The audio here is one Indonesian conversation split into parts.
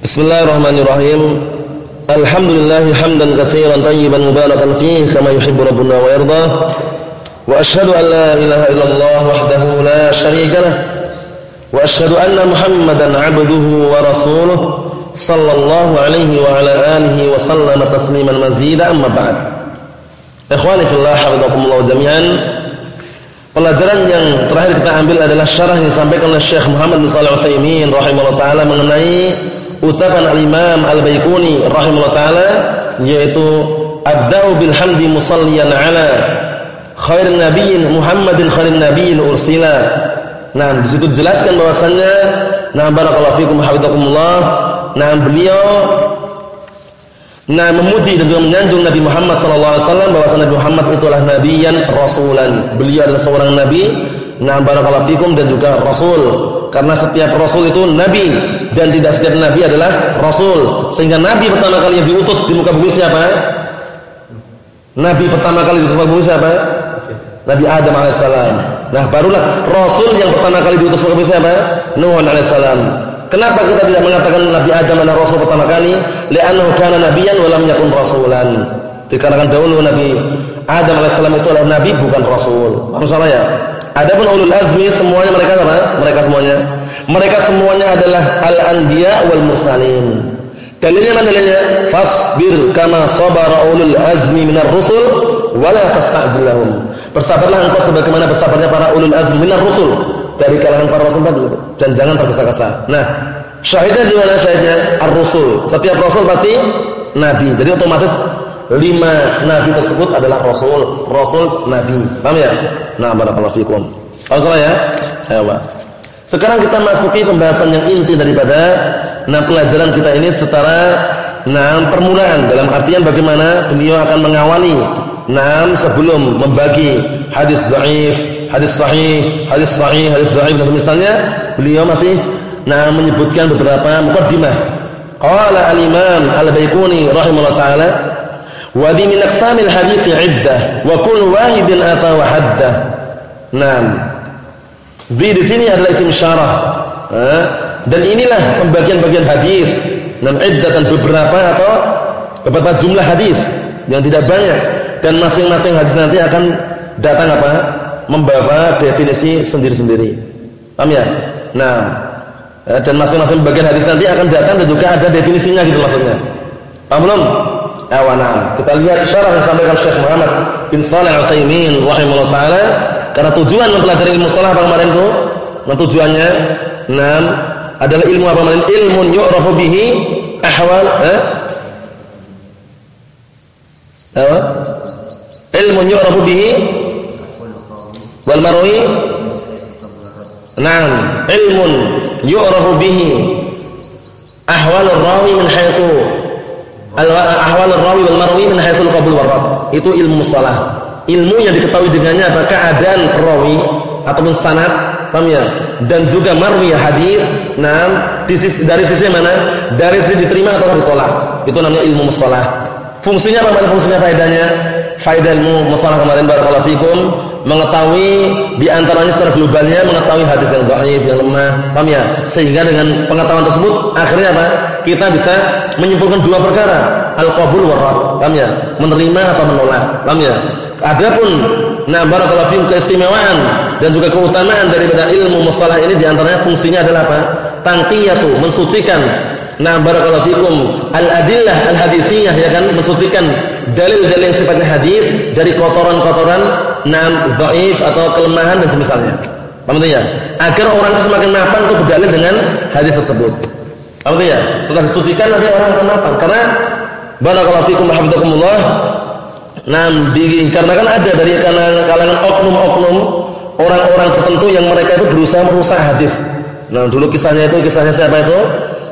Bismillahirrahmanirrahim. Alhamdulillah hamdan katsiran tayyiban mubarakan fihi kama yuhibbu rabbuna wa yarda. Wa asyhadu an la ilaha illallah wahdahu la syarika lah. Wa asyhadu anna Muhammadan 'abduhu wa rasuluh sallallahu alaihi wa ala alihi wa sallama tasliman mazida amma ba'd. Ikhwani fillah hafizakumullah jami'an. Pelajaran yang terakhir kita ambil adalah syarah yang disampaikan oleh Syekh Muhammad bin Shalih Al-Utsaimin rahimahullah taala mengenai ucapan al-Imam Al-Baiquni rahimahullah taala yaitu abda'u bil hamdi musalliyan ala khairin nabiyyin Muhammadin khairin nabiyyin ursila. Nah, di situ dijelaskan bahwasannya nah barakallahu fikum hafizakumullah nah beliau nah memuji dan juga menyanjung Nabi Muhammad sallallahu alaihi wasallam bahwasanya Nabi Muhammad itulah nabiyan rasulan. Beliau adalah seorang nabi nah barakallahu fikum dan juga rasul karena setiap rasul itu nabi dan tidak setiap nabi adalah rasul. Sehingga nabi pertama kali yang diutus di muka bumi siapa? Nabi pertama kali diutus di muka bumi siapa? Nabi Adam alaihissalam. Nah, barulah rasul yang pertama kali diutus di muka bumi siapa? Nuh alaihissalam. Kenapa kita tidak mengatakan Nabi Adam adalah rasul pertama kali? Li'annahu kana nabiyyan wa lam yakun rasulan. Dikarenakan dahulu Nabi Adam alaihissalam itu adalah nabi bukan rasul. Masalah ya? Adapun ulul azmi semuanya mereka apa? Mereka semuanya. Mereka semuanya adalah al-anbiya wal mursalin. Dalilnya mana dalilnya? Fasbir kama sabara ulul azmi minar rusul wala tasta'jil lahum. Bersabarlah engkau sebagaimana bersabarnya para ulul azmi minar rusul dari kalangan para rasul tadi dan jangan tergesa-gesa. Nah, syahidnya di mana syahidnya? Ar-rusul. Setiap rasul pasti nabi. Jadi otomatis lima nabi tersebut adalah rasul, rasul nabi. Paham ya? Nah, barakallahu fikum. Paham salah ya? Ayo, Sekarang kita masuki pembahasan yang inti daripada nah pelajaran kita ini secara nah permulaan dalam artian bagaimana beliau akan mengawali nah sebelum membagi hadis dhaif, hadis sahih, hadis sahih, hadis dhaif dan misalnya beliau masih nah menyebutkan beberapa mukaddimah. Qala al-Imam Al-Baiquni rahimahullah taala Wa di min aqsamil hadits iddah wa kullu wahidin ata wa haddah. Naam. Di di sini adalah isim syarah. Dan inilah pembagian-bagian hadis. Naam iddah dan beberapa atau beberapa jumlah hadis yang tidak banyak dan masing-masing hadis nanti akan datang apa? Membawa definisi sendiri-sendiri. Paham ya? Nah, dan masing-masing bagian hadis nanti akan datang dan juga ada definisinya gitu maksudnya. Paham belum? Awanam. Kita lihat syarah yang disampaikan Syekh Muhammad bin Shalih Al-Utsaimin rahimahullah taala karena tujuan mempelajari ilmu mustalah apa kemarin itu? Nah, tujuannya enam adalah ilmu apa kemarin? Ilmun yu'rafu bihi ahwal eh? Apa? Ilmun yu'rafu bihi wal marwi Naam, ilmun yu'rafu bihi ahwal rawi min haitsu ahwal rawi wal marwi min haitsul qabul warad. Itu ilmu mustalah. Ilmu yang diketahui dengannya apa keadaan perawi ataupun sanad, paham ya? Dan juga marwi hadis, nah dari sisi mana? Dari sisi diterima atau ditolak. Itu namanya ilmu mustalah. Fungsinya apa? Fungsinya faedahnya? Faedah ilmu mustalah kemarin barakallahu fikum mengetahui di antaranya secara globalnya mengetahui hadis yang dhaif, yang lemah, paham ya? Sehingga dengan pengetahuan tersebut akhirnya apa? Kita bisa menyimpulkan dua perkara, al-qabul war rad, paham ya? Menerima atau menolak, paham ya? Adapun nah barakallahu fikum keistimewaan dan juga keutamaan daripada ilmu mustalah ini di antaranya fungsinya adalah apa? Tangqiyatu, mensucikan Nah barakallahu fikum al-adillah al-hadithiyah ya kan mensucikan dalil-dalil sifatnya hadis dari kotoran-kotoran nam dhaif atau kelemahan dan semisalnya. Paham ya? Agar orang itu semakin mapan untuk berdalil dengan hadis tersebut. Paham ya? Setelah disucikan nanti orang akan mapan karena barakallahu fikum hafizakumullah Nam dikarenakan ada dari kalangan oknum-oknum orang-orang tertentu yang mereka itu berusaha merusak hadis. Nah, dulu kisahnya itu kisahnya siapa itu?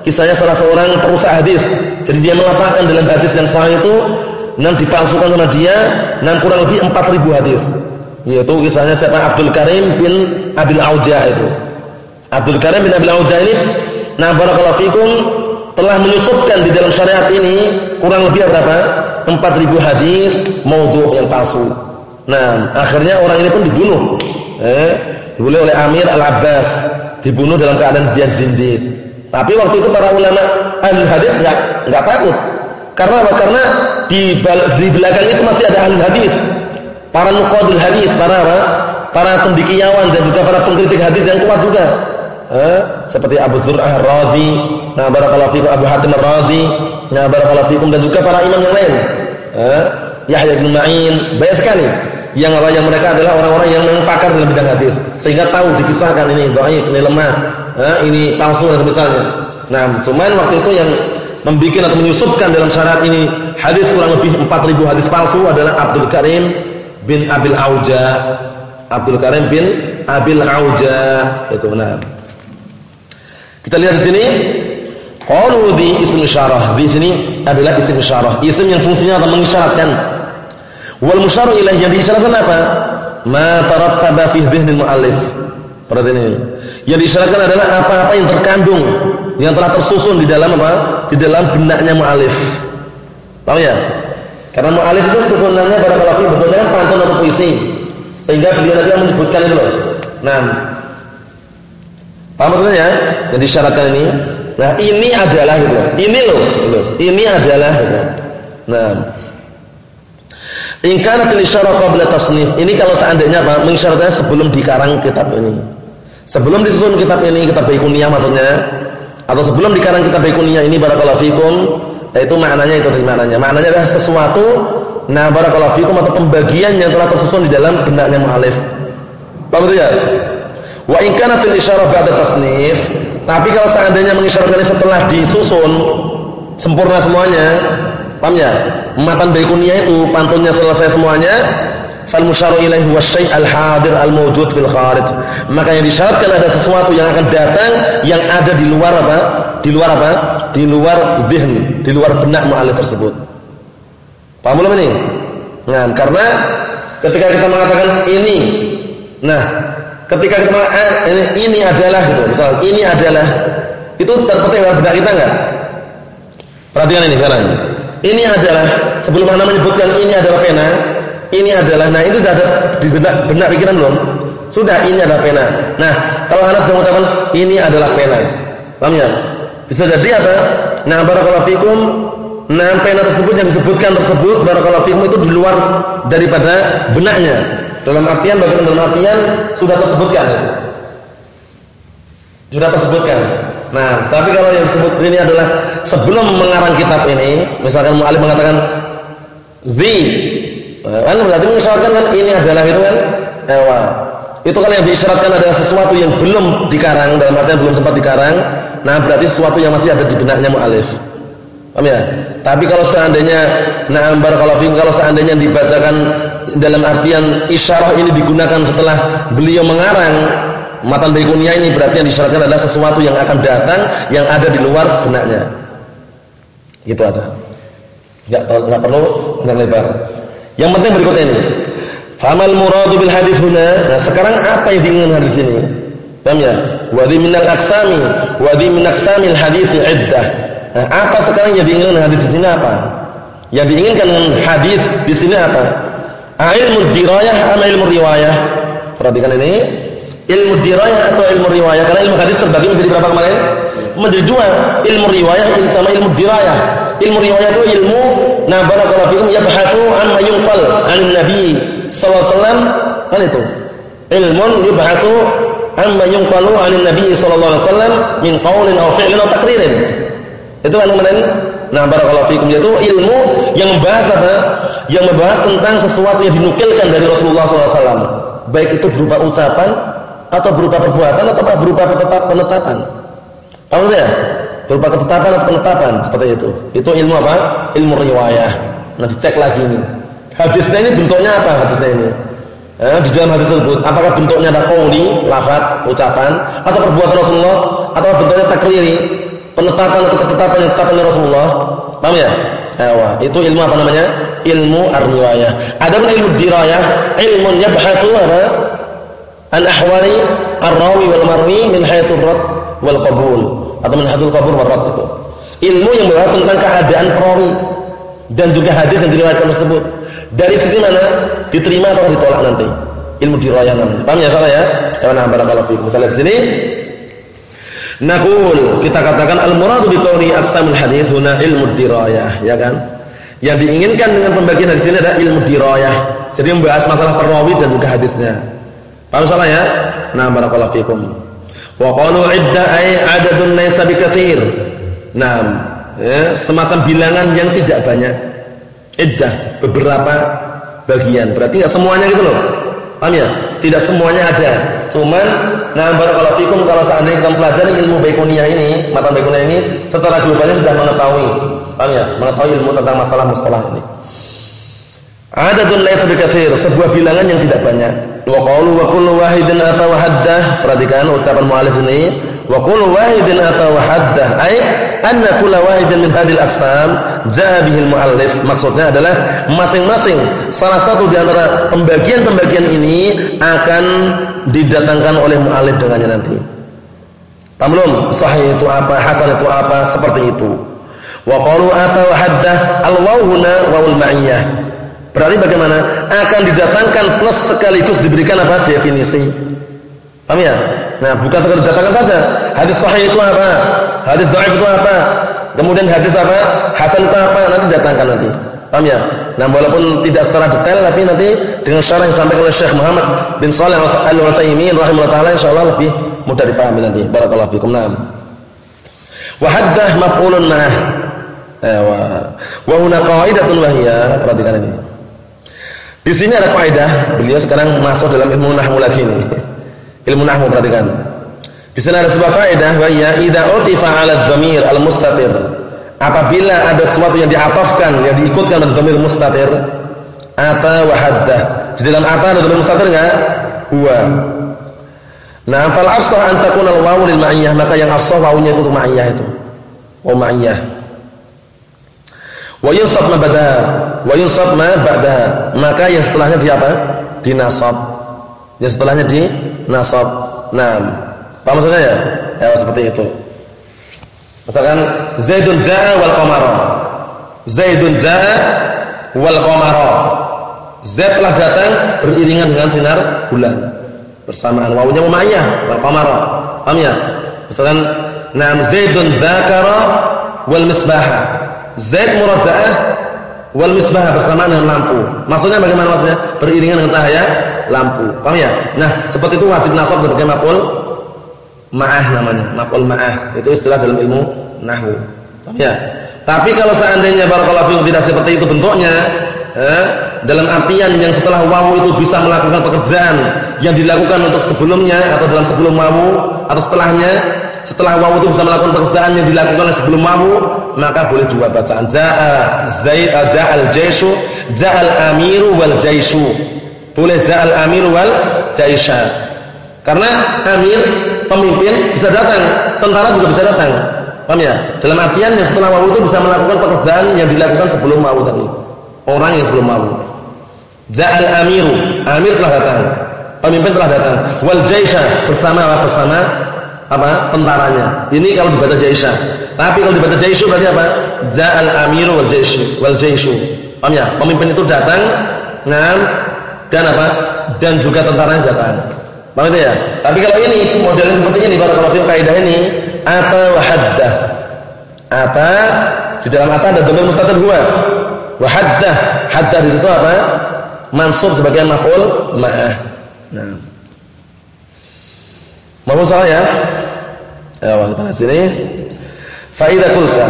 Kisahnya salah seorang perusak hadis. Jadi dia mengatakan dalam hadis yang sahih itu nan dipalsukan sama dia nan kurang lebih 4000 hadis. Yaitu kisahnya siapa? Abdul Karim bin Abil Auja itu. Abdul Karim bin Abil Auja ini nah barakallahu fikum telah menyusupkan di dalam syariat ini kurang lebih berapa? 4000 hadis maudhu yang palsu. Nah, akhirnya orang ini pun dibunuh. Eh, dibunuh oleh Amir Al-Abbas, dibunuh dalam keadaan dia zindik. Tapi waktu itu para ulama ahli hadis enggak enggak takut. Karena apa? Karena di, di belakang itu masih ada ahli hadis. Para nuqadul hadis, para apa? Para cendekiawan dan juga para pengkritik hadis yang kuat juga. Eh, seperti Abu Zur'ah Razi, nah barakallahu fikum Abu Hatim Razi, nah barakallahu fikum dan juga para imam yang lain. Eh, Yahya bin Ma'in, banyak sekali yang apa yang mereka adalah orang-orang yang memang pakar dalam bidang hadis sehingga tahu dipisahkan ini dhaif ini lemah eh, ini palsu dan misalnya nah cuman waktu itu yang membuat atau menyusupkan dalam syarat ini hadis kurang lebih 4000 hadis palsu adalah Abdul Karim bin Abil Auja. Abdul Karim bin Abil Auja. Itu nah kita lihat di sini. Qalu di isim syarah. Di sini adalah isim syarah. Isim yang fungsinya atau mengisyaratkan. Wal musyaru ilaih. Yang diisyaratkan apa? Ma tarattaba fi dhihnil muallif. Perhatian ini. Yang diisyaratkan adalah apa-apa yang terkandung, yang telah tersusun di dalam apa? Di dalam benaknya muallif. Paham ya? Karena muallif itu susunannya pada kalau bentuknya kan pantun atau puisi. Sehingga beliau nanti menyebutkan itu loh. Nah, Paham maksudnya? Ya? Yang disyaratkan ini. Nah, ini adalah itu. Ini loh, itu. Ini adalah itu. Nah, In kanat al-isyarah qabla tasnif. Ini kalau seandainya apa? Mengisyaratkan sebelum dikarang kitab ini. Sebelum disusun kitab ini, kitab Baikuniyah maksudnya. Atau sebelum dikarang kitab Baikuniyah ini barakallahu fikum, itu maknanya itu dari maknanya. Maknanya adalah sesuatu nah barakallahu fikum atau pembagian yang telah tersusun di dalam benaknya mu'alif. Paham itu ya? Wa in kanat al-isyarah ba'da tasnif, tapi kalau seandainya mengisyaratkan setelah disusun sempurna semuanya, Paham ya? Matan baikunia itu pantunnya selesai semuanya. Fal musyaru ilaihi wasyai' al-hadir al-mawjud fil kharij. Maka yang disyaratkan ada sesuatu yang akan datang yang ada di luar apa? Di luar apa? Di luar dhihn, di luar benak mu'alif tersebut. Paham belum ini? Nah, karena ketika kita mengatakan ini, nah, ketika kita mengatakan eh, ini, ini adalah gitu, misal ini adalah itu terpetik dalam benak kita enggak? Perhatikan ini sekarang. Ini adalah sebelum Anda menyebutkan ini adalah pena, ini adalah nah itu sudah ada di benak, benak pikiran belum? Sudah ini adalah pena. Nah, kalau Anda sudah mengucapkan ini adalah pena. Paham ya? Bisa jadi apa? Nah, barakallahu fikum Nah, pena tersebut yang disebutkan tersebut barakallahu fikum itu di luar daripada benaknya. Dalam artian bagaimana dalam artian sudah tersebutkan. Sudah tersebutkan. Nah, tapi kalau yang disebut ini adalah sebelum mengarang kitab ini, misalkan mu'alif mengatakan the, kan berarti mengisyaratkan kan ini adalah itu kan, ewa. Itu kan yang diisyaratkan adalah sesuatu yang belum dikarang, dalam artian belum sempat dikarang. Nah, berarti sesuatu yang masih ada di benaknya mu'alif. Paham ya? Tapi kalau seandainya na'am barakallahu fikum kalau seandainya dibacakan dalam artian isyarah ini digunakan setelah beliau mengarang Matan baikunia ini berarti yang disyaratkan adalah sesuatu yang akan datang yang ada di luar benaknya. Gitu aja. Enggak enggak perlu lebar. Yang penting berikutnya ini. Famal muradu bil hadis huna. Nah, sekarang apa yang diinginkan hadis ini? Paham ya? Wa di minal aqsami wa di min aqsamil hadis iddah. Nah, apa sekarang yang diinginkan hadis ini apa? Yang diinginkan hadis di sini apa? Ilmu dirayah ama ilmu riwayah? Perhatikan ini ilmu dirayah atau ilmu riwayah karena ilmu hadis terbagi menjadi berapa kemarin menjadi dua ilmu riwayah sama ilmu dirayah ilmu riwayah itu ilmu nah barakallahu fikum yabhasu amma yunqal an nabi sallallahu alaihi wasallam. Kan itu? Ilmun yabhasu amma yunqalu an nabi sallallahu alaihi wasallam min qaulin aw fi'lin aw taqririn. Itu kan kemarin? Nah barakallahu fikum yaitu ilmu yang membahas apa? Yang membahas tentang sesuatu yang dinukilkan dari Rasulullah SAW baik itu berupa ucapan atau berupa perbuatan atau berupa penetapan. Paham ya? Berupa ketetapan atau penetapan seperti itu. Itu ilmu apa? Ilmu riwayah. Nah, dicek lagi ini. Hadisnya ini bentuknya apa hadisnya ini? Eh, di dalam hadis tersebut, apakah bentuknya ada qauli, lafaz, ucapan atau perbuatan Rasulullah atau bentuknya takriri, penetapan atau ketetapan yang ditetapkan Rasulullah? Paham ya? Ewa, itu ilmu apa namanya? Ilmu ar-riwayah. Adapun ilmu dirayah, ilmu yabhatsu apa? an ahwali ar-rawi wal marwi min haitsul rad wal qabul atau min haitsul qabul wal rad itu. Ilmu yang membahas tentang keadaan perawi dan juga hadis yang diriwayatkan tersebut. Dari sisi mana diterima atau ditolak nanti. Ilmu dirayah namanya. Paham ya salah ya? Ya nah barakallahu fiikum. Kita lihat sini. Naqul kita katakan al-muradu bi qawli aqsamul hadis huna ilmu dirayah, ya kan? Yang diinginkan dengan pembagian hadis ini adalah ilmu dirayah. Jadi membahas masalah perawi dan juga hadisnya. Paham salah ya? Nah, barakallahu fikum. Wa qalu idda ay adadun laysa bikatsir. Nah, ya, semacam bilangan yang tidak banyak. Iddah beberapa bagian. Berarti enggak semuanya gitu loh. Paham ya? Tidak semuanya ada. Cuman nah barakallahu fikum kalau seandainya kita mempelajari ilmu baikuniyah ini, mata baikuniyah ini secara globalnya sudah mengetahui. Paham ya? Mengetahui ilmu tentang masalah mustalah ini. Adadun laysa bikatsir, sebuah bilangan yang tidak banyak. Wa qalu wa kullu wahidin atau haddah. Perhatikan ucapan muallif ini. Wa kullu wahidin atau haddah. Ay anna kullu wahidin min hadhil aqsam jaa bihil muallif. Maksudnya adalah masing-masing salah satu di antara pembagian-pembagian ini akan didatangkan oleh muallif dengannya nanti. Paham belum? Sahih itu apa hasan itu apa seperti itu. Wa qalu atau haddah al wawhuna wawul ma'iyah berarti bagaimana akan didatangkan plus sekaligus diberikan apa definisi paham ya Nah, bukan sekadar dicatatkan saja. Hadis sahih itu apa? Hadis dhaif itu apa? Kemudian hadis apa? Hasan itu apa? Nanti datangkan nanti. Paham ya? Nah, walaupun tidak secara detail tapi nanti dengan syarah yang disampaikan oleh Syekh Muhammad bin Shalih Al-Utsaimin rahimahullah taala insyaallah lebih mudah dipahami nanti. Barakallahu fikum. Naam. Wa haddah maf'ulun ma'ah. Ewa. Wa huna qaidatun wahiyya. Perhatikan ini. Di sini ada kaidah. Beliau sekarang masuk dalam ilmu nahwu lagi nih. Ilmu nahwu perhatikan. Di sana ada sebuah kaidah wa ya idza utifa 'ala dhamir al-mustatir. Apabila ada sesuatu yang diatafkan, yang diikutkan pada dhamir mustatir, ata wa hadda. Di dalam ata ada dhamir mustatir enggak? Huwa. Nah, fal afsah an takuna al-wawu lil ma'iyah, maka yang afsah wawunya itu untuk ma'iyah itu. Wa ma'iyah. Wa yunsab ma bada, wa yunsab ma ba'da. Maka yang setelahnya di apa? Dinasab. Yang setelahnya di nasab. Nah, apa maksudnya ya? Ya seperti itu. Misalkan Zaidun jaa wal qamara. Zaidun jaa wal qamara. Zaid telah datang beriringan dengan sinar bulan. Bersamaan wawunya mumayyah wal qamara. Paham ya? Misalkan Naam Zaidun dzakara wal misbaha. Zaid murajaah wal misbah bersamaan dengan lampu. Maksudnya bagaimana maksudnya? Beriringan dengan cahaya lampu. Paham ya? Nah, seperti itu wajib nasab sebagai maf'ul ma'ah namanya. Maf'ul ma'ah. Itu istilah dalam ilmu nahwu. Paham ya? Tapi kalau seandainya barakallahu fiikum tidak seperti itu bentuknya, eh, dalam artian yang setelah wawu itu bisa melakukan pekerjaan yang dilakukan untuk sebelumnya atau dalam sebelum wawu atau setelahnya, setelah wawu itu bisa melakukan pekerjaan yang dilakukan sebelum wawu, maka boleh juga bacaan jaa zaid ja'al jaishu ja'al amiru wal jaishu boleh ja'al amir wal jaisha. Karena amir, pemimpin bisa datang, tentara juga bisa datang. Paham ya? Dalam artian yang setelah wawu itu bisa melakukan pekerjaan yang dilakukan sebelum wawu tadi. Orang yang sebelum wawu. Ja'al amiru, amir telah datang. Pemimpin telah datang. Wal jaisha bersama apa? Bersama apa? tentaranya. Ini kalau dibaca jaisha. Tapi kalau dibaca jaishu berarti apa? Ja'al amiru wal jaishu, wal jaishu. Paham ya? Pemimpin itu datang, ngam dan apa? Dan juga tentara yang datang. Paham ya? Tapi kalau ini modelnya seperti ini barakallahu fiikum kaidah ini ata wa haddah. Ata di dalam ata ada dhamir mustatir huwa. Wa. Haddah di situ apa? Mansub sebagai maf'ul ma'ah. Nah. Mau salah ya? Ya, kita sini. Fa idza qulta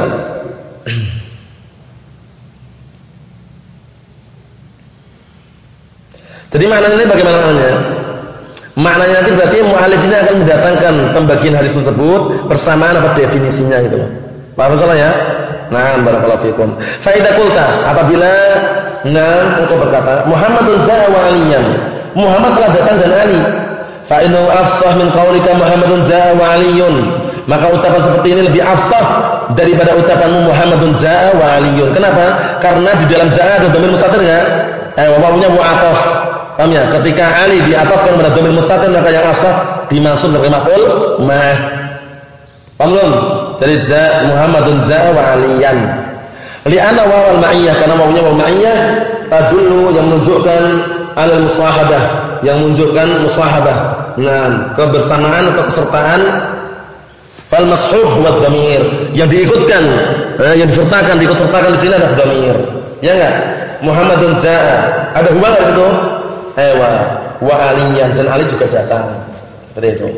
Jadi maknanya ini bagaimana maknanya? Maknanya nanti berarti mu'alif ini akan mendatangkan pembagian hadis tersebut bersamaan apa definisinya gitu loh. Paham ya? Nah, barakallahu fikum. Idza qulta apabila nam untuk berkata Muhammadun ja'a wa aliyan. Muhammad telah datang dan Ali. Fa innahu afsah min qaulika Muhammadun ja'a wa aliyun. Maka ucapan seperti ini lebih afsah daripada ucapanmu Muhammadun ja'a wa aliyun. Kenapa? Karena di dalam ja'a ada dhamir mustatir enggak? Eh, wawunya mu'athaf. Paham ya? Ketika Ali diatafkan pada dhamir mustatir maka yang asah dimaksud sebagai maf'ul ma. Paham belum? Jadi ja Muhammadun ja'a wa aliyan. Li'anna wawal ma'iyah karena wawunya waw ma'iyah tadullu yang menunjukkan al musahabah, yang menunjukkan musahabah. Nah, kebersamaan atau kesertaan Fal mashhub huwa dhamir. Yang diikutkan, eh, yang disertakan, diikut sertakan di sini adalah dhamir. Ya enggak? Muhammadun jaa. Ada huwa enggak di situ? Ewa. Wa aliyan dan Ali juga datang. Seperti itu.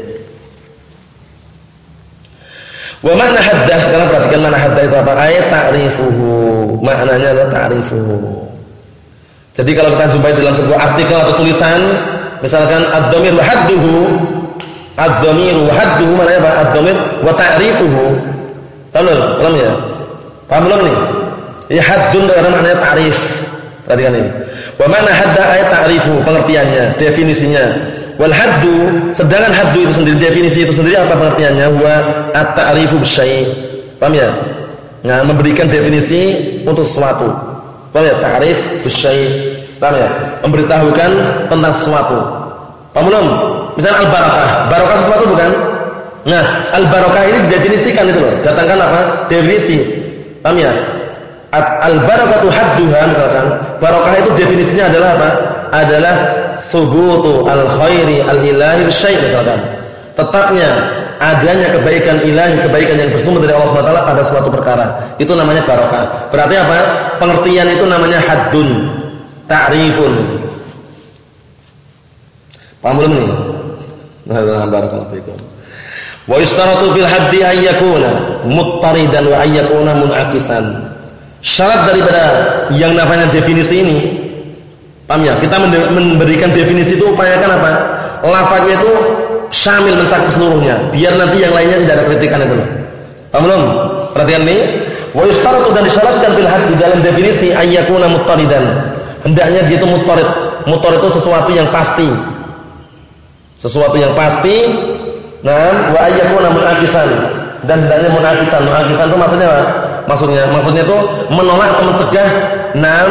Wa mana haddah? Sekarang perhatikan mana haddah itu apa? Ayat ta'rifuhu. Maknanya adalah ta'rifuhu. Jadi kalau kita jumpai dalam sebuah artikel atau tulisan, misalkan ad-dhamir hadduhu Ad-dhamiru wa hadduhu mana apa? Ad-dhamir wa ta'rifuhu. Paham belum? Ya? Paham belum nih? Ya haddun itu maknanya ta'rif. Perhatikan ini. Wa mana hadda ayat ta'rifu, pengertiannya, definisinya. Wal haddu, sedangkan haddu itu sendiri definisi itu sendiri apa pengertiannya? Wa at-ta'rifu bisyai'. Paham ya? Nah, memberikan definisi untuk sesuatu. Paham ya? Ta'rif bisyai'. Paham ya? Memberitahukan tentang sesuatu. Paham belum? Misalnya al-barakah. Barakah sesuatu bukan? Nah, al-barakah ini didefinisikan itu loh. Datangkan apa? Definisi. Paham ya? Al-barakatu hadduha misalkan. Barakah itu definisinya adalah apa? Adalah subutu al-khairi al-ilahi syai' misalkan. Tetapnya adanya kebaikan ilahi, kebaikan yang bersumber dari Allah SWT pada suatu perkara. Itu namanya barakah. Berarti apa? Pengertian itu namanya haddun, ta'rifun itu. Paham belum nih? Nah, barakallahu fikum. Wa istaratu fil haddi ay yakuna muttaridan wa ay yakuna munaqisan. Syarat daripada yang namanya definisi ini paham ya? Kita memberikan definisi itu upayakan apa? Lafaznya itu syamil mencakup seluruhnya, biar nanti yang lainnya tidak ada kritikan itu. Paham belum? Perhatian nih. Wa istaratu dan disyaratkan fil haddi dalam definisi ay yakuna muttaridan. Hendaknya dia itu muttarid. Muttarid itu sesuatu yang pasti. Sesuatu yang pasti. Nah wa ayyakuna munaqisan dan hendaknya munaqisan munaqisan itu maksudnya apa? Maksudnya maksudnya itu menolak atau mencegah enam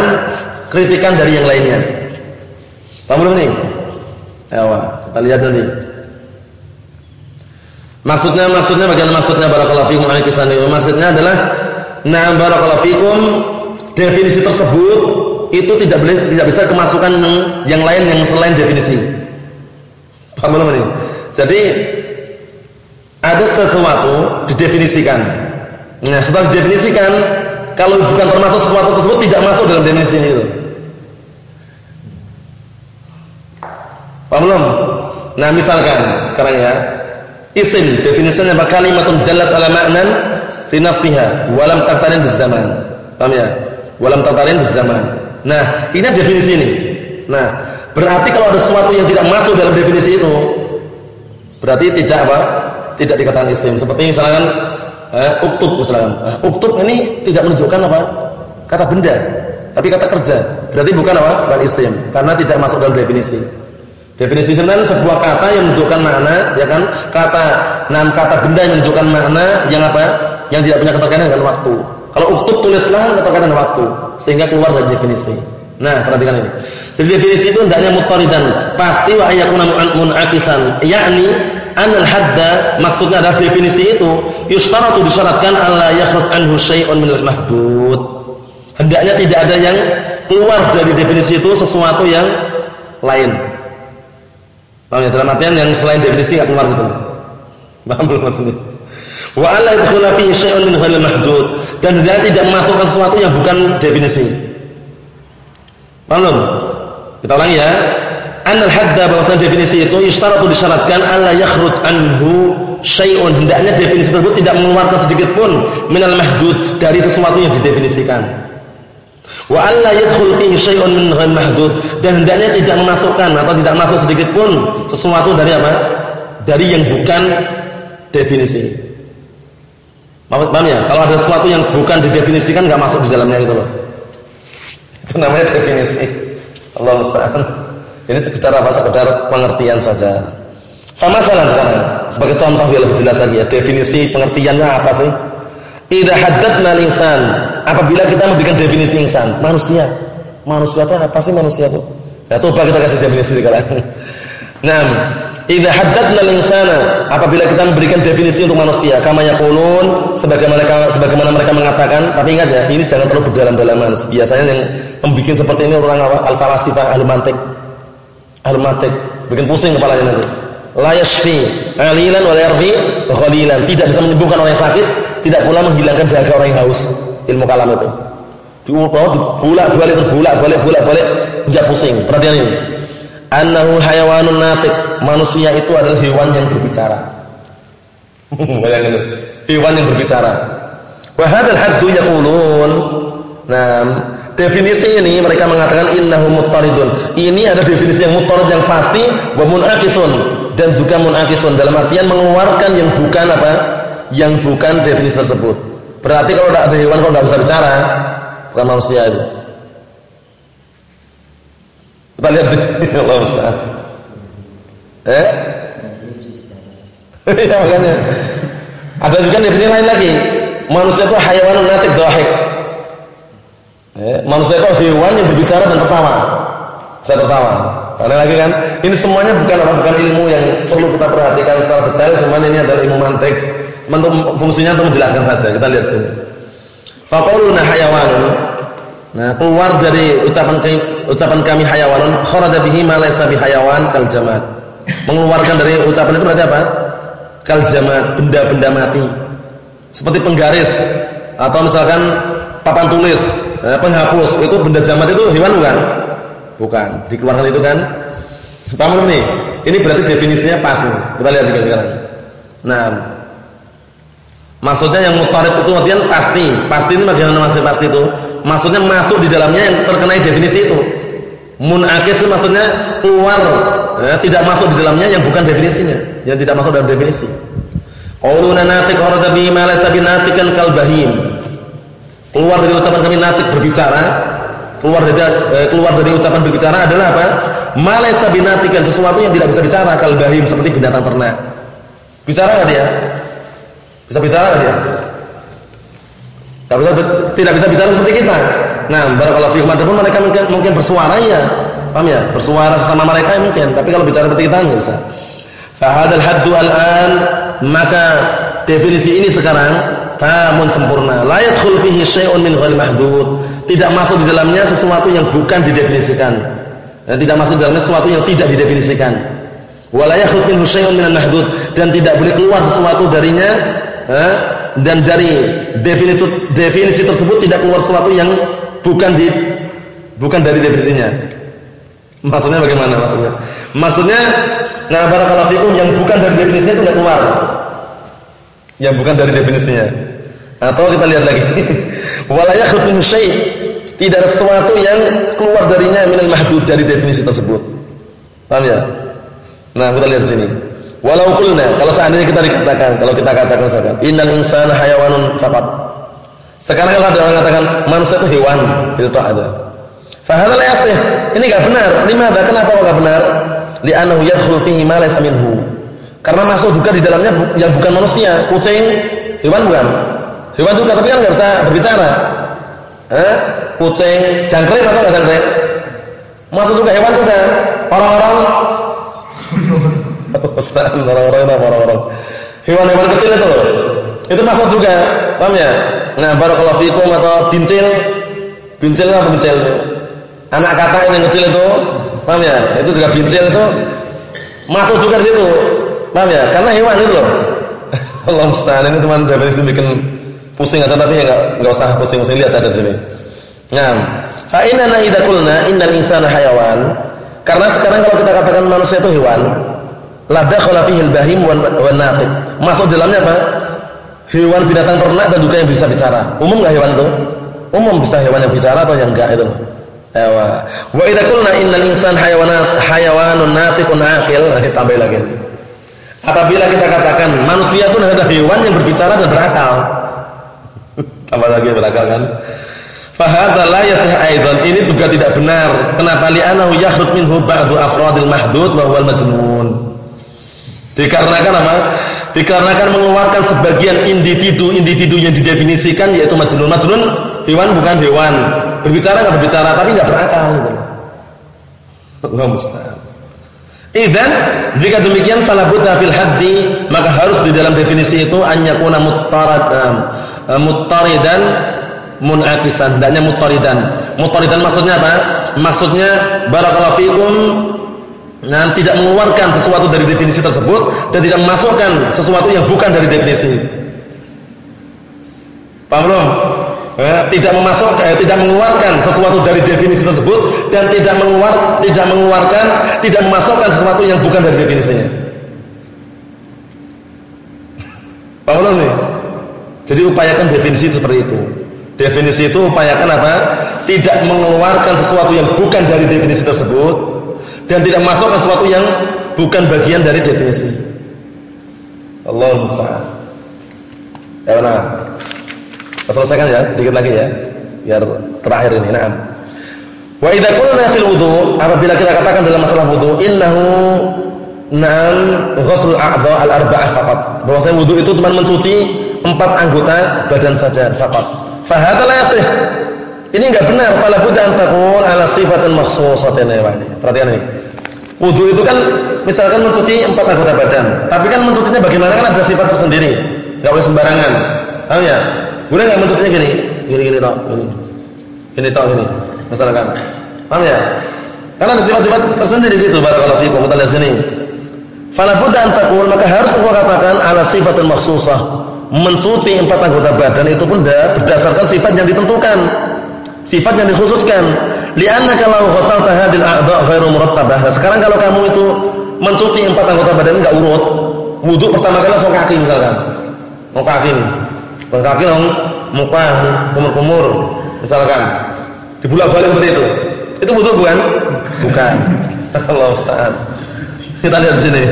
kritikan dari yang lainnya. Paham belum nih? Ya kita lihat nanti. Maksudnya maksudnya bagaimana maksudnya? Barakallahu fikum munaqisan maksudnya adalah nah barakallahu fikum definisi tersebut itu tidak boleh tidak bisa kemasukan yang lain yang selain definisi Paham belum ini? Jadi ada sesuatu didefinisikan. Nah, setelah didefinisikan, kalau bukan termasuk sesuatu tersebut tidak masuk dalam definisi ini itu. Paham belum? Nah, misalkan sekarang ya, isim definisinya apa? Kalimatun dalat ala ma'nan fi nasfiha wa lam taqtarin biz. Paham ya? Wa lam taqtarin biz zaman. Nah, ini definisi ini. Nah, Berarti kalau ada sesuatu yang tidak masuk dalam definisi itu, berarti tidak apa? Tidak dikatakan isim. Seperti misalkan eh, uktub misalkan. Eh, uktub ini tidak menunjukkan apa? Kata benda, tapi kata kerja. Berarti bukan apa? Bukan isim, karena tidak masuk dalam definisi. Definisi sebenarnya sebuah kata yang menunjukkan makna, ya kan? Kata enam kata benda yang menunjukkan makna yang apa? Yang tidak punya keterkaitan dengan waktu. Kalau uktub tulislah keterkaitan waktu, sehingga keluar dari definisi. Nah, perhatikan ini. Jadi definisi itu hendaknya muttaridan, pasti wa ayyakuna munaqisan, yakni anal hadda maksudnya adalah definisi itu yustaratu disyaratkan alla yakhruj anhu syai'un minal mahdud. Hendaknya tidak ada yang keluar dari definisi itu sesuatu yang lain. Paham ya? Dalam artian yang selain definisi enggak keluar gitu. Paham belum maksudnya? Wa alla yadkhula fihi syai'un min ghairil mahdud dan hendaknya tidak memasukkan sesuatu yang bukan definisi. Belum? Kita ulangi ya. Anal hadda bahwasanya definisi itu istaratu disyaratkan alla yakhruj anhu syai'un hendaknya definisi tersebut tidak mengeluarkan sedikit pun minal mahdud dari sesuatu yang didefinisikan. Wa alla yadkhul fihi syai'un min ghair mahdud dan hendaknya tidak memasukkan atau tidak masuk sedikit pun sesuatu dari apa? Dari yang bukan definisi. Paham ya? Kalau ada sesuatu yang bukan didefinisikan enggak masuk di dalamnya gitu loh. Itu namanya definisi. Allah musta'an. Ini sekedar apa? Sekedar pengertian saja. Famasalan sekarang sebagai contoh biar lebih jelas lagi ya definisi pengertiannya apa sih? Idza haddatna insan apabila kita memberikan definisi insan, manusia. Manusia itu apa sih manusia itu? Ya coba kita kasih definisi sekarang. Nah, idza haddatna al-insana apabila kita memberikan definisi untuk manusia, kama yaqulun sebagaimana sebagaimana mereka mengatakan, tapi ingat ya, ini jangan terlalu berdalam-dalaman. Biasanya yang membuat seperti ini orang apa? Al-falasifah, al-mantiq. Al-mantiq, bikin pusing kepalanya nanti. La yashfi 'alilan wa la yarfi ghalilan. Tidak bisa menyembuhkan orang yang sakit, tidak pula menghilangkan dahaga orang yang haus. Ilmu kalam itu. Diubah, dibulak-balik, terbulak-balik, bulak-balik hingga pusing. Perhatian ini. Annahu hayawanun natik. Manusia itu adalah hewan yang berbicara. Hewan yang berbicara. Wa hadzal haddu yaqulun. Nah, definisi ini mereka mengatakan innahu muttaridun. Ini ada definisi yang muttarid yang pasti wa munaqisun dan juga munaqisun dalam artian mengeluarkan yang bukan apa? Yang bukan definisi tersebut. Berarti kalau ada hewan kok enggak bisa bicara, bukan manusia itu. Kita lihat sih, Allah Ustaz. Eh? ya makanya. Ada juga definisi lain lagi. Manusia itu hayawan natik dhahik. Eh, manusia itu hewan yang berbicara dan tertawa. Bisa tertawa. Karena lagi kan, ini semuanya bukan apa bukan ilmu yang perlu kita perhatikan secara detail, cuman ini adalah ilmu mantik. Untuk fungsinya untuk menjelaskan saja. Kita lihat sini. Faquluna hayawanun Nah, keluar dari ucapan ucapan kami hayawanun kharaja bihi ma laysa hayawan kal jamad. Mengeluarkan dari ucapan itu berarti apa? Kal jamad, benda-benda mati. Seperti penggaris atau misalkan papan tulis, eh, penghapus, itu benda jamad itu hewan bukan? Bukan. Dikeluarkan itu kan? Paham nih? Ini berarti definisinya pas. Kita lihat juga sekarang. Nah, maksudnya yang mutarid itu artinya pasti. Pasti ini bagaimana masih pasti itu? Maksudnya masuk di dalamnya yang terkena definisi itu. Munakis maksudnya keluar, ya, tidak masuk di dalamnya yang bukan definisinya, yang tidak masuk dalam definisi. Qauluna natik kharaja bi ma laysa binatikan kal bahim. Keluar dari ucapan kami natik berbicara, keluar dari eh, keluar dari ucapan berbicara adalah apa? Ma laysa binatikan sesuatu yang tidak bisa bicara kal bahim seperti binatang ternak. Bicara enggak dia? Bisa bicara enggak dia? Tidak bisa, tidak bisa bicara seperti kita. Nah, barakallahu fiikum pun mereka mungkin, mungkin bersuara ya. Paham ya? Bersuara sesama mereka mungkin, tapi kalau bicara seperti kita enggak bisa. Fahadal haddu al-an maka definisi ini sekarang tamun sempurna. La yadkhul fihi syai'un min ghairi mahdud. Tidak masuk di dalamnya sesuatu yang bukan didefinisikan. Dan tidak masuk di dalamnya sesuatu yang tidak didefinisikan. Wa la yakhruj minhu syai'un min mahdud dan tidak boleh keluar sesuatu darinya eh, dan dari definisi definisi tersebut tidak keluar sesuatu yang bukan di bukan dari definisinya. Maksudnya bagaimana maksudnya? Maksudnya nah barakallahu fikum yang bukan dari definisinya itu tidak keluar. Yang bukan dari definisinya. Atau kita lihat lagi. Wala yakhruju syai' tidak sesuatu yang keluar darinya minal mahdud dari definisi tersebut. Paham ya? Nah, kita lihat sini. Walau kulna, kalau seandainya kita dikatakan, kalau kita katakan misalkan, innal insana hayawanun faqat. Sekarang kalau ada orang mengatakan manusia itu hewan, itu tak ada. Fahadha la yasih. Ini enggak benar. Limadha? Kenapa enggak benar? Li'annahu yadkhul fihi ma laysa minhu. Karena masuk juga di dalamnya yang bukan manusia. Kucing hewan bukan? Hewan juga tapi kan enggak bisa berbicara. Eh? Kucing, jangkrik masuk enggak jangkrik? Masuk juga hewan juga. Orang-orang Ustaz, orang-orang orang-orang? Hewan-hewan kecil itu loh. Itu masuk juga, paham ya? Nah, barakallahu fikum atau bincil. Bincil apa bincil? Anak kata yang kecil itu, paham ya? Itu juga bincil itu masuk juga di situ. Paham ya? Karena hewan itu loh. Allah musta'an ini cuma definisi bikin pusing atau tapi enggak enggak usah pusing-pusing lihat ada di sini. Nah, fa inna idza qulna insana hayawan. Karena sekarang kalau kita katakan manusia itu hewan, la dakhala fihi al-bahim wan natiq. Masuk dalamnya apa? Hewan binatang ternak dan juga yang bisa bicara. Umum enggak hewan itu? Umum bisa hewan yang bicara atau yang enggak itu. Ewa. Wa idza qulna innal insan hayawanat hayawanun natiqun aqil, tambah lagi. Apabila kita katakan manusia itu adalah hewan yang berbicara dan berakal. tambah lagi berakal kan? Fahadha la yasih aidan. Ini juga tidak benar. Kenapa li'anahu yakhruj minhu ba'du afradil mahdud wa huwal majnun. Dikarenakan apa? Dikarenakan mengeluarkan sebagian individu-individu yang didefinisikan yaitu majnun. Majnun hewan bukan hewan. Berbicara enggak berbicara tapi enggak berakal gitu. Allah musta'an. Idzan jika demikian fala budda fil haddi maka harus di dalam definisi itu an yakuna muttarad muttaridan munaqisan hendaknya muttaridan. Muttaridan maksudnya apa? Maksudnya barakallahu fikum nah, tidak mengeluarkan sesuatu dari definisi tersebut dan tidak memasukkan sesuatu yang bukan dari definisi. Paham belum? Eh, tidak memasuk, eh, tidak mengeluarkan sesuatu dari definisi tersebut dan tidak mengeluar, tidak mengeluarkan, tidak memasukkan sesuatu yang bukan dari definisinya. Paham belum nih? Jadi upayakan definisi itu seperti itu. Definisi itu upayakan apa? Tidak mengeluarkan sesuatu yang bukan dari definisi tersebut dan tidak masukkan sesuatu yang bukan bagian dari definisi. Allah musta'an. Ya. Selesaikan ya, dikit lagi ya. Biar terakhir ini. Naam. Wa idza qulna fil wudu, apabila kita katakan dalam masalah wudu, innahu na'am ghusl a'dha al-arba'ah faqat. Bahwasanya wudu itu cuma mencuci empat anggota badan saja faqat. Fahadha la yasih. Ini enggak benar. Fala budda ala sifatin makhsusatin ya ini. Perhatian ini. Wudu itu kan misalkan mencuci empat anggota badan, tapi kan mencucinya bagaimana kan ada sifat tersendiri. Enggak boleh sembarangan. Paham ya? Boleh enggak mencucinya gini? Gini-gini tok, gini. Gini tok gini. Misalkan. Paham ya? Karena ada sifat-sifat tersendiri di situ barakallahu fikum. Kita lihat sini. Fala budda maka harus engkau katakan ala sifatin makhsusah mencuci empat anggota badan itu pun berdasarkan sifat yang ditentukan sifat yang dikhususkan. Lianna kalau ghasalta hadil a'dha' ghairu murattabah. Sekarang kalau kamu itu mencuci empat anggota badan enggak urut. Wudu pertama kali langsung kaki misalkan. Mau kaki bukan kaki dong. Muka kumur-kumur misalkan. Dibulak-balik seperti itu. Itu wudu bukan? Bukan. Allah Ustaz. Kita lihat di sini.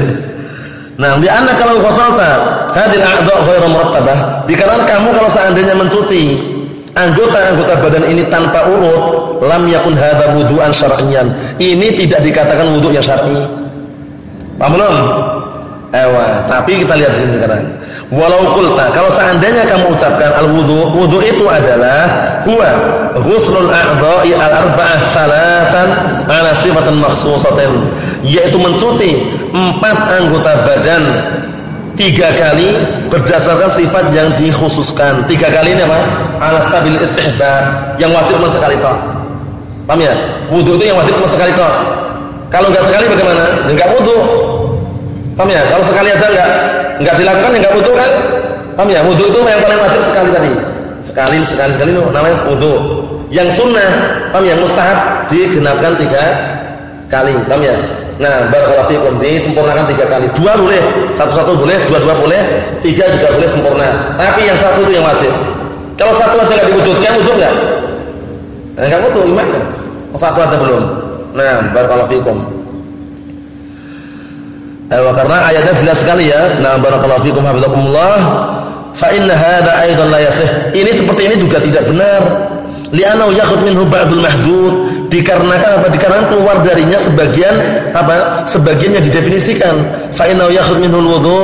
Nah, di anna kalau ghasalta hadil a'dha' ghairu murattabah, dikarenakan kamu kalau seandainya mencuci anggota-anggota badan ini tanpa urut, lam yakun hadza wudu'an syar'iyyan. Ini tidak dikatakan wudu yang syar'i. Paham belum? Ewa, tapi kita lihat sini sekarang. Walau kulta, kalau seandainya kamu ucapkan al-wudu, wudu itu adalah huwa ghuslul a'dha'i al-arba'ah salatan ala sifatan makhsusatin, yaitu mencuci empat anggota badan tiga kali berdasarkan sifat yang dikhususkan. Tiga kali ini apa? Ala stabil istihbab, yang wajib cuma sekali toh. Paham ya? Wudu itu yang wajib cuma sekali toh. Kalau enggak sekali bagaimana? Enggak wudu. Paham ya? Kalau sekali aja enggak enggak dilakukan enggak wudu kan? Paham ya? Wudu itu yang paling wajib sekali tadi. Sekali sekali sekali itu namanya wudu. Yang sunnah, paham ya? Mustahab digenapkan tiga kali. Paham ya? Nah, barakallahu fikum disempurnakan tiga kali. Dua boleh, satu-satu boleh, dua-dua boleh, tiga juga boleh sempurna. Tapi yang satu itu yang wajib. Kalau satu aja enggak diwujudkan, wujud enggak? Nah, enggak wujud, gimana? Satu aja belum. Nah, barakallahu fikum. Eh, karena ayatnya jelas sekali ya. Nah, barakallahu fikum hafizakumullah. Fa inna hadza aidan la yasih. Ini seperti ini juga tidak benar. Li'annahu yakhud minhu ba'dul mahdud. Dikarenakan apa? Dikarenakan keluar darinya sebagian apa? Sebagian yang didefinisikan. Fa innahu yakhud minhu al-wudhu.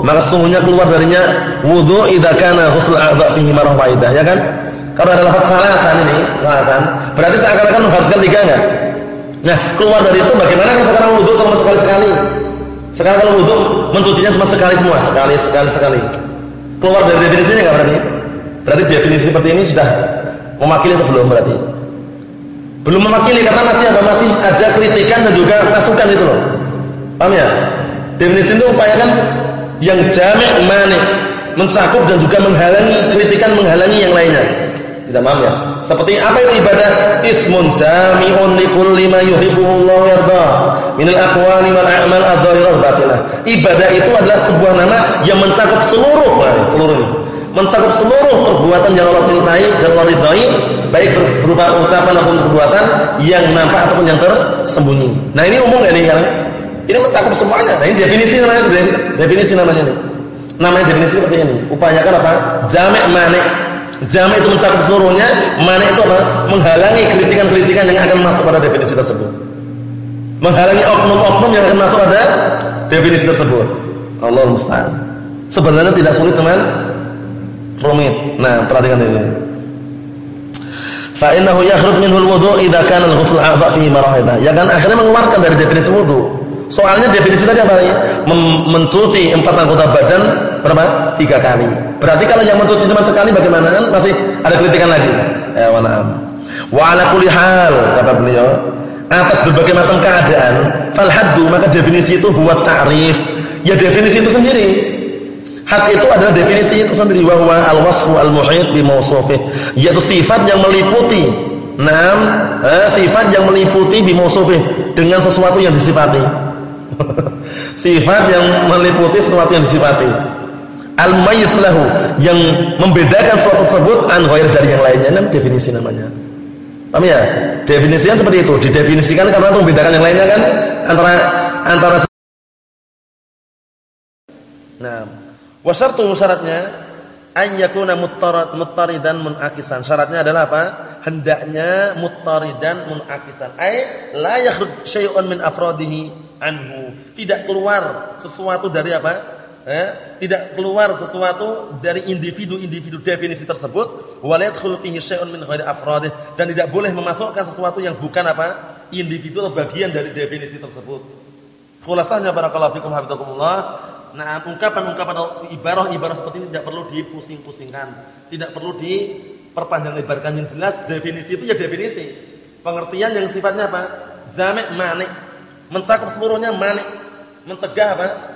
Maka sesungguhnya keluar darinya wudu idza kana ghusl a'dha fihi marah wahidah, ya kan? Kalau ada lafaz salasan ini, salasan, berarti seakan-akan mengharuskan tiga enggak? Nah, keluar dari itu bagaimana kalau sekarang wudu cuma sekali-sekali? Sekarang kalau wudhu mencucinya cuma sekali semua, sekali, sekali, sekali. Keluar dari definisinya enggak berarti? Berarti definisi seperti ini sudah memakili atau belum berarti? Belum memakili karena masih ada masih ada kritikan dan juga masukan itu loh. Paham ya? Definisi itu upayakan yang jamek manik, mencakup dan juga menghalangi kritikan menghalangi yang lainnya. Tidak paham ya? Seperti apa itu ibadah? Ismun jami'un likulli ma yuhibbuhullahu yarda minal aqwali wal a'mal adh-dhahirah batinah. Ibadah itu adalah sebuah nama yang mencakup seluruh, nah, seluruh ini. Mencakup seluruh perbuatan yang Allah cintai dan Allah ridhai, baik berupa ucapan maupun perbuatan yang nampak ataupun yang tersembunyi. Nah, ini umum enggak nih sekarang? Ini mencakup semuanya. Nah, ini definisi namanya sebenarnya. Definisi namanya nih. Namanya definisi seperti ini. Upayakan apa? Jami' mani' Jama itu mencakup seluruhnya, mana itu apa? Menghalangi kritikan-kritikan yang akan masuk pada definisi tersebut. Menghalangi oknum-oknum yang akan masuk pada definisi tersebut. Allah musta'an. Sebenarnya tidak sulit teman, rumit. Nah, perhatikan ini. Fa innahu yakhruj minhu al-wudu' idza kana al-ghusl a'dha fihi marahidah. Ya kan akhirnya mengeluarkan dari definisi wudu. Soalnya definisi tadi apa ya? mencuci empat anggota badan berapa? Tiga kali. Berarti kalau yang mencuci cuma sekali bagaimana kan? Masih ada kritikan lagi. Eh, wa na'am. Wa ala kulli hal kata beliau, atas berbagai macam keadaan, fal haddu maka definisi itu buat ta'rif. Ya definisi itu sendiri. Had itu adalah definisi itu sendiri bahwa al-wasfu al-muhit bi mawsufih, yaitu sifat yang meliputi. Naam, eh, sifat yang meliputi bi mawsufih dengan sesuatu yang disifati. sifat yang meliputi sesuatu yang disifati. Al-mayyiz lahu yang membedakan sesuatu tersebut an ghair dari yang lainnya. Nam definisi namanya. Paham ya? Definisinya seperti itu. Didefinisikan karena untuk membedakan yang lainnya kan antara antara Nah, wa syartu syaratnya an yakuna muttarid muttaridan munakisan. Syaratnya adalah apa? Hendaknya muttaridan munakisan. Ai la yakhruj syai'un min afradihi anhu. Tidak keluar sesuatu dari apa? eh, tidak keluar sesuatu dari individu-individu definisi tersebut wala yadkhulu fihi syai'un min ghairi afradih dan tidak boleh memasukkan sesuatu yang bukan apa individu atau bagian dari definisi tersebut khulasahnya barakallahu fikum hafizakumullah nah ungkapan-ungkapan ibarah-ibarah seperti ini tidak perlu dipusing-pusingkan. Tidak perlu diperpanjang lebarkan. Yang jelas definisi itu ya definisi. Pengertian yang sifatnya apa? Jamek manik. Mencakup seluruhnya manik. Mencegah apa